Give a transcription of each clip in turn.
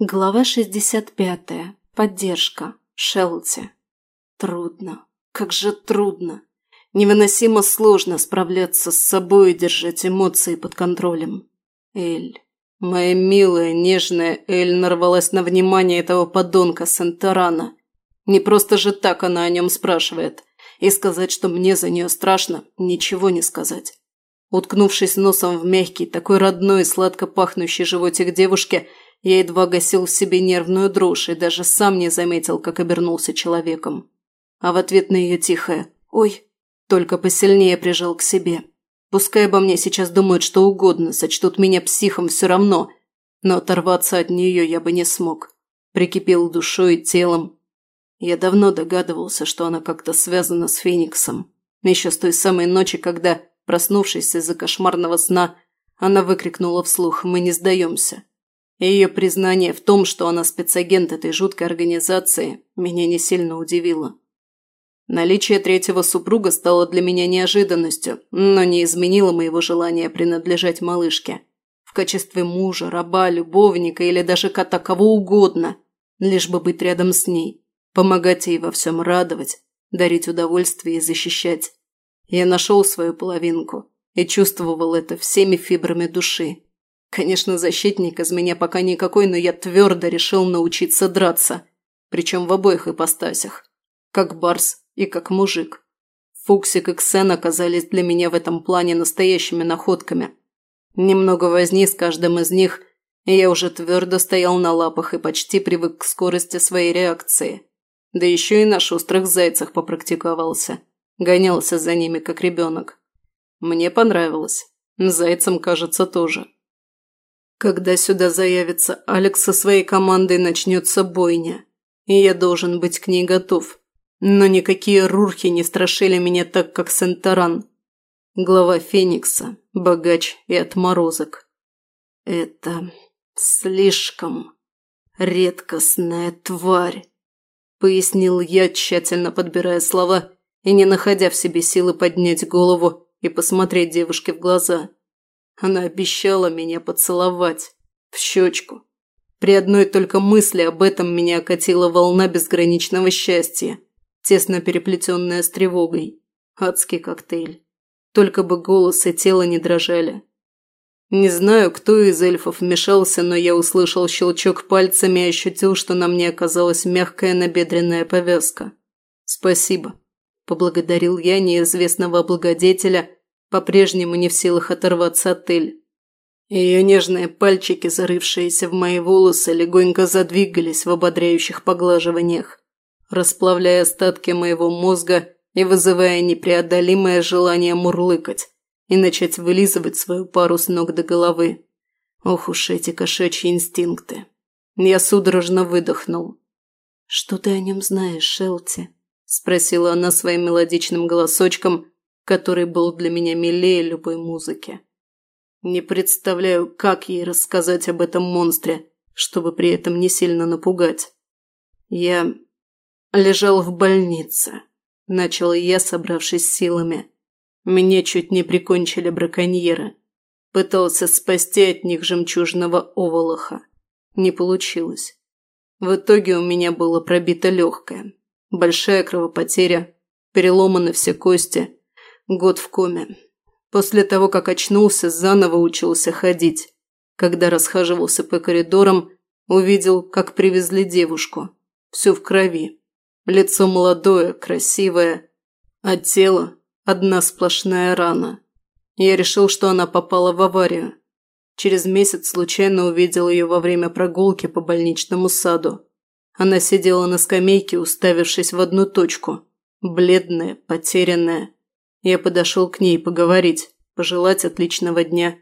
Глава 65. Поддержка. Шелти. Трудно. Как же трудно. Невыносимо сложно справляться с собой и держать эмоции под контролем. Эль. Моя милая, нежная Эль нарвалась на внимание этого подонка Сентарана. Не просто же так она о нем спрашивает. И сказать, что мне за нее страшно, ничего не сказать. Уткнувшись носом в мягкий, такой родной сладко пахнущий животик девушки – я едва гасил в себе нервную дрожь и даже сам не заметил, как обернулся человеком. А в ответ на ее тихое «Ой!» только посильнее прижал к себе. Пускай обо мне сейчас думают что угодно, сочтут меня психом все равно, но оторваться от нее я бы не смог. Прикипел душой и телом. Я давно догадывался, что она как-то связана с Фениксом. Еще с той самой ночи, когда, проснувшись из-за кошмарного сна, она выкрикнула вслух «Мы не сдаемся». Ее признание в том, что она спецагент этой жуткой организации, меня не сильно удивило. Наличие третьего супруга стало для меня неожиданностью, но не изменило моего желания принадлежать малышке. В качестве мужа, раба, любовника или даже кота кого угодно, лишь бы быть рядом с ней, помогать ей во всем радовать, дарить удовольствие и защищать. Я нашел свою половинку и чувствовал это всеми фибрами души. Конечно, защитник из меня пока никакой, но я твердо решил научиться драться. Причем в обоих ипостасях. Как барс и как мужик. Фуксик и Ксен оказались для меня в этом плане настоящими находками. Немного возни с каждым из них, и я уже твердо стоял на лапах и почти привык к скорости своей реакции. Да еще и на шустрых зайцах попрактиковался. Гонялся за ними, как ребенок. Мне понравилось. Зайцам, кажется, тоже. Когда сюда заявится Алекс со своей командой, начнется бойня. И я должен быть к ней готов. Но никакие рурхи не страшили меня так, как Сентаран. Глава Феникса, богач и отморозок. Это слишком редкостная тварь, пояснил я, тщательно подбирая слова и не находя в себе силы поднять голову и посмотреть девушке в глаза. Она обещала меня поцеловать. В щечку. При одной только мысли об этом меня окатила волна безграничного счастья, тесно переплетенная с тревогой. Адский коктейль. Только бы голос и тело не дрожали. Не знаю, кто из эльфов вмешался, но я услышал щелчок пальцами и ощутил, что на мне оказалась мягкая набедренная повязка. «Спасибо», – поблагодарил я неизвестного благодетеля по-прежнему не в силах оторваться от Эль. Ее нежные пальчики, зарывшиеся в мои волосы, легонько задвигались в ободряющих поглаживаниях, расплавляя остатки моего мозга и вызывая непреодолимое желание мурлыкать и начать вылизывать свою пару с ног до головы. Ох уж эти кошачьи инстинкты. Я судорожно выдохнул. «Что ты о нем знаешь, Шелти?» – спросила она своим мелодичным голосочком – который был для меня милее любой музыки. Не представляю, как ей рассказать об этом монстре, чтобы при этом не сильно напугать. Я лежал в больнице, начал я, собравшись силами. Меня чуть не прикончили браконьеры. Пытался спасти от них жемчужного оволоха. Не получилось. В итоге у меня было пробито легкое. Большая кровопотеря, переломаны все кости – Год в коме. После того, как очнулся, заново учился ходить. Когда расхаживался по коридорам, увидел, как привезли девушку. Всю в крови. Лицо молодое, красивое, а тело – одна сплошная рана. Я решил, что она попала в аварию. Через месяц случайно увидел ее во время прогулки по больничному саду. Она сидела на скамейке, уставившись в одну точку. Бледная, потерянная. Я подошел к ней поговорить, пожелать отличного дня.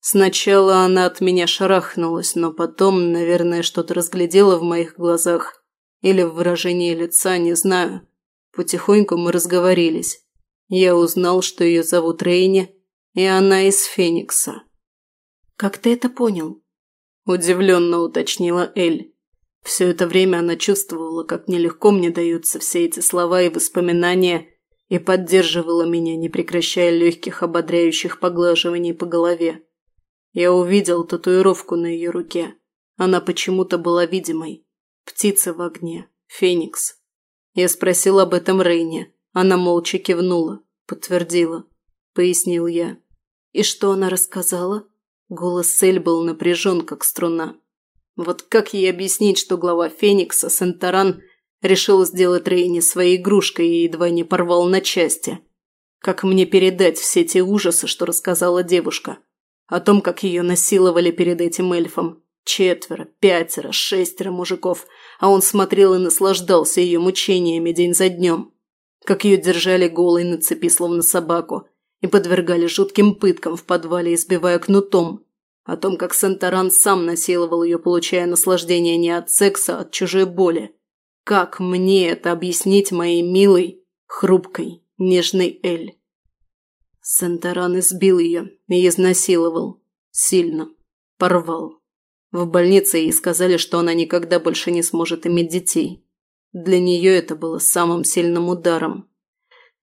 Сначала она от меня шарахнулась, но потом, наверное, что-то разглядела в моих глазах или в выражении лица, не знаю. Потихоньку мы разговорились. Я узнал, что ее зовут Рейни, и она из Феникса. «Как ты это понял?» – удивленно уточнила Эль. Все это время она чувствовала, как нелегко мне даются все эти слова и воспоминания – и поддерживала меня, не прекращая легких ободряющих поглаживаний по голове. Я увидел татуировку на ее руке. Она почему-то была видимой. Птица в огне. Феникс. Я спросил об этом Рейне. Она молча кивнула. Подтвердила. Пояснил я. И что она рассказала? Голос Сель был напряжен, как струна. Вот как ей объяснить, что глава Феникса, Сентаран Решил сделать Рейни своей игрушкой и едва не порвал на части. Как мне передать все те ужасы, что рассказала девушка? О том, как ее насиловали перед этим эльфом. Четверо, пятеро, шестеро мужиков, а он смотрел и наслаждался ее мучениями день за днем. Как ее держали голой на цепи, словно собаку, и подвергали жутким пыткам в подвале, избивая кнутом. О том, как Сентаран сам насиловал ее, получая наслаждение не от секса, а от чужой боли как мне это объяснить моей милой, хрупкой, нежной Эль? Санторан избил ее и изнасиловал. Сильно. Порвал. В больнице ей сказали, что она никогда больше не сможет иметь детей. Для нее это было самым сильным ударом.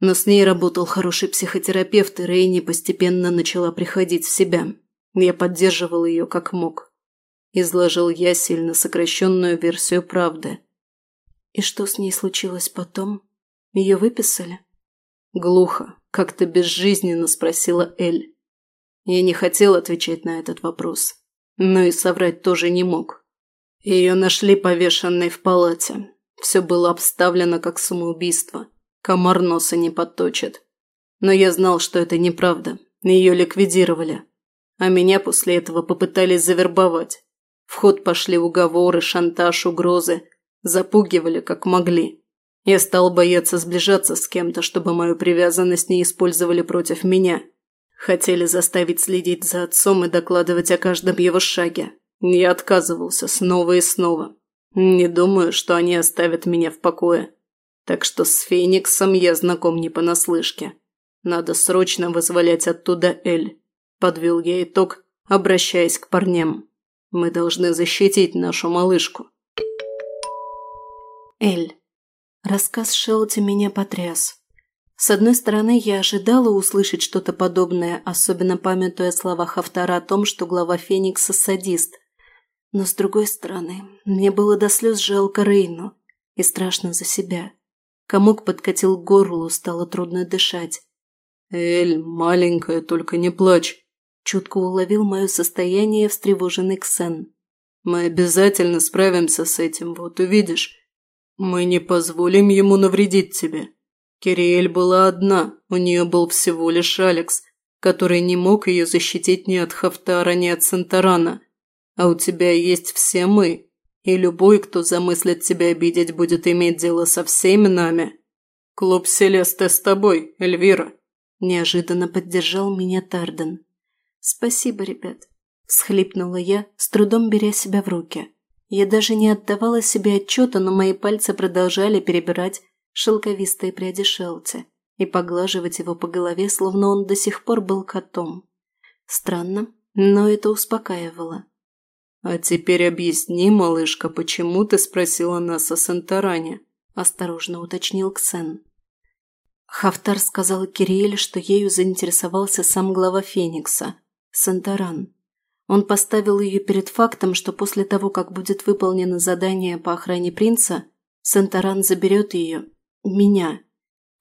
Но с ней работал хороший психотерапевт, и Рейни постепенно начала приходить в себя. Я поддерживал ее как мог. Изложил я сильно сокращенную версию правды – и что с ней случилось потом? Ее выписали? Глухо, как-то безжизненно спросила Эль. Я не хотел отвечать на этот вопрос, но и соврать тоже не мог. Ее нашли повешенной в палате. Все было обставлено как самоубийство. Комар носа не подточит. Но я знал, что это неправда. Ее ликвидировали. А меня после этого попытались завербовать. В ход пошли уговоры, шантаж, угрозы запугивали, как могли. Я стал бояться сближаться с кем-то, чтобы мою привязанность не использовали против меня. Хотели заставить следить за отцом и докладывать о каждом его шаге. Я отказывался снова и снова. Не думаю, что они оставят меня в покое. Так что с Фениксом я знаком не понаслышке. Надо срочно вызволять оттуда Эль. Подвел я итог, обращаясь к парням. Мы должны защитить нашу малышку. Эль. Рассказ Шелти меня потряс. С одной стороны, я ожидала услышать что-то подобное, особенно памятуя о словах автора о том, что глава Феникса – садист. Но с другой стороны, мне было до слез жалко Рейну и страшно за себя. Комок подкатил к горлу, стало трудно дышать. «Эль, маленькая, только не плачь!» Мы не позволим ему навредить тебе. Кириэль была одна, у нее был всего лишь Алекс, который не мог ее защитить ни от Хафтара, ни от Сентарана, А у тебя есть все мы, и любой, кто замыслит тебя обидеть, будет иметь дело со всеми нами. Клуб Селесты с тобой, Эльвира. Неожиданно поддержал меня Тарден. «Спасибо, ребят», – всхлипнула я, с трудом беря себя в руки. Я даже не отдавала себе отчета, но мои пальцы продолжали перебирать шелковистые пряди Шелти и поглаживать его по голове, словно он до сих пор был котом. Странно, но это успокаивало. «А теперь объясни, малышка, почему ты спросила нас о Санторане?» – осторожно уточнил Ксен. Хафтар сказал Кириэль, что ею заинтересовался сам глава Феникса – Санторан. Он поставил ее перед фактом, что после того, как будет выполнено задание по охране принца, Сентаран заберет ее, меня,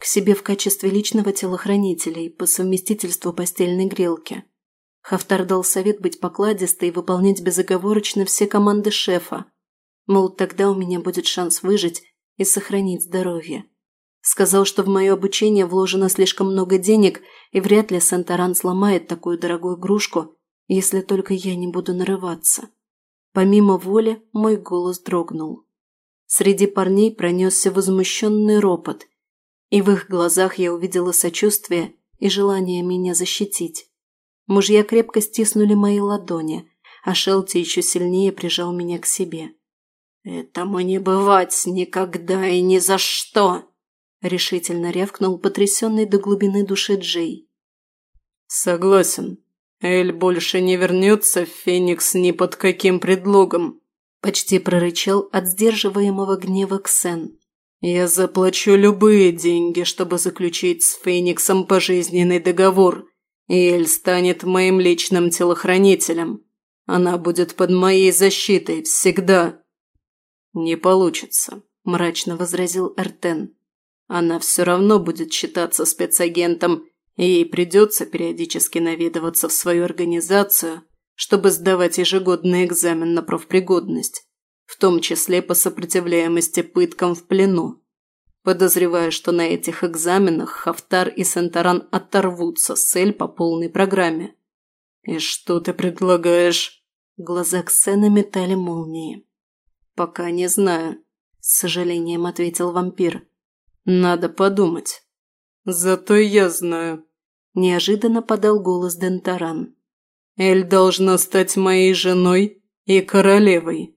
к себе в качестве личного телохранителя и по совместительству постельной грелки. Хафтар дал совет быть покладистой и выполнять безоговорочно все команды шефа. Мол, тогда у меня будет шанс выжить и сохранить здоровье. Сказал, что в мое обучение вложено слишком много денег, и вряд ли Сентаран сломает такую дорогую игрушку если только я не буду нарываться. Помимо воли мой голос дрогнул. Среди парней пронесся возмущенный ропот, и в их глазах я увидела сочувствие и желание меня защитить. Мужья крепко стиснули мои ладони, а Шелти еще сильнее прижал меня к себе. «Этому не бывать никогда и ни за что!» – решительно рявкнул потрясенный до глубины души Джей. «Согласен», «Эль больше не вернется в Феникс ни под каким предлогом», – почти прорычал от сдерживаемого гнева Ксен. «Я заплачу любые деньги, чтобы заключить с Фениксом пожизненный договор, и Эль станет моим личным телохранителем. Она будет под моей защитой всегда». «Не получится», – мрачно возразил Эртен. «Она все равно будет считаться спецагентом Ей придется периодически наведываться в свою организацию, чтобы сдавать ежегодный экзамен на профпригодность, в том числе по сопротивляемости пыткам в плену. Подозреваю, что на этих экзаменах Хафтар и Сентаран оторвутся с цель по полной программе. «И что ты предлагаешь?» Глаза Ксена метали молнии. «Пока не знаю», – с сожалением ответил вампир. «Надо подумать». «Зато я знаю», неожиданно подал голос Дентаран. «Эль должна стать моей женой и королевой».